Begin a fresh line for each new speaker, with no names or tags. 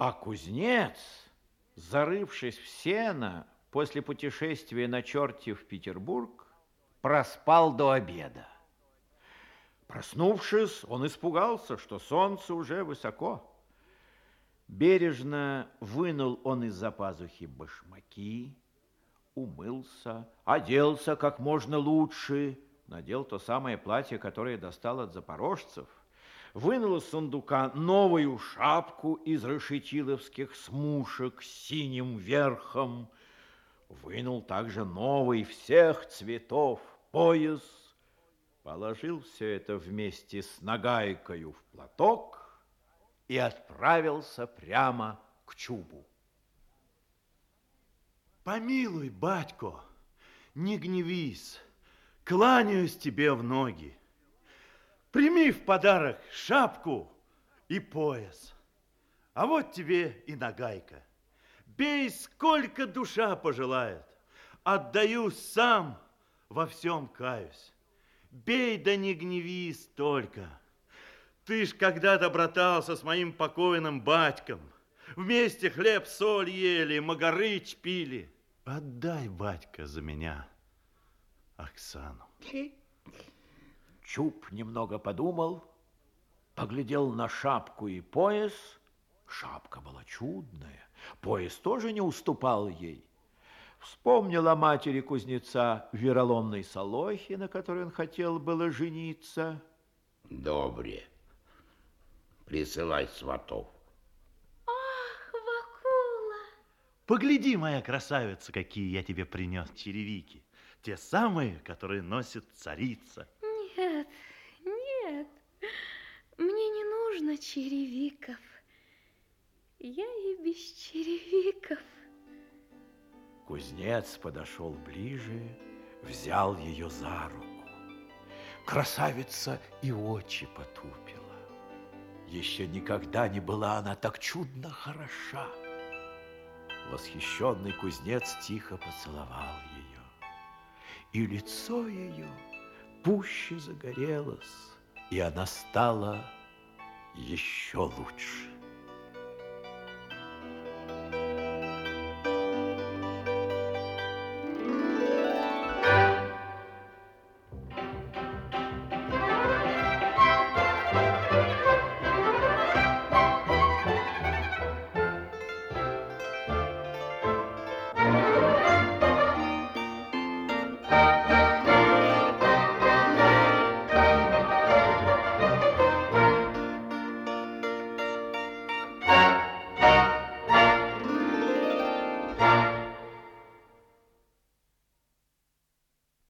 А кузнец, зарывшись в сено, после путешествия на черте в Петербург, проспал до обеда. Проснувшись, он испугался, что солнце уже высоко. Бережно вынул он из-за пазухи башмаки, умылся, оделся как можно лучше, надел то самое платье, которое достал от запорожцев, вынул из сундука новую шапку из решетиловских смушек с синим верхом, вынул также новый всех цветов пояс, положил все это вместе с нагайкою в платок и отправился прямо к чубу.
Помилуй, батько, не гневись, кланяюсь тебе в ноги. Прими в подарок шапку и пояс. А вот тебе и нагайка. Бей, сколько душа пожелает. Отдаю сам, во всем каюсь. Бей, да не гневись только. Ты ж когда-то братался с моим покойным батьком. Вместе хлеб, соль ели, магарыч пили. Отдай, батька, за меня Оксану.
Чуб немного подумал, поглядел на шапку и пояс. Шапка была чудная, пояс тоже не уступал ей. Вспомнил о матери кузнеца вероломной Солохи, на которой он хотел было жениться.
Добре. Присылай сватов.
Ах, Вакула!
Погляди, моя красавица, какие я тебе принес черевики. Те самые, которые носит царица.
Нет, нет, мне не нужно черевиков. Я и без черевиков.
Кузнец подошел ближе, взял ее за руку. Красавица и очи потупила. Еще никогда не была она так чудно хороша. Восхищенный кузнец тихо поцеловал ее, и лицо ее пуще загорелось, и она стала еще лучше.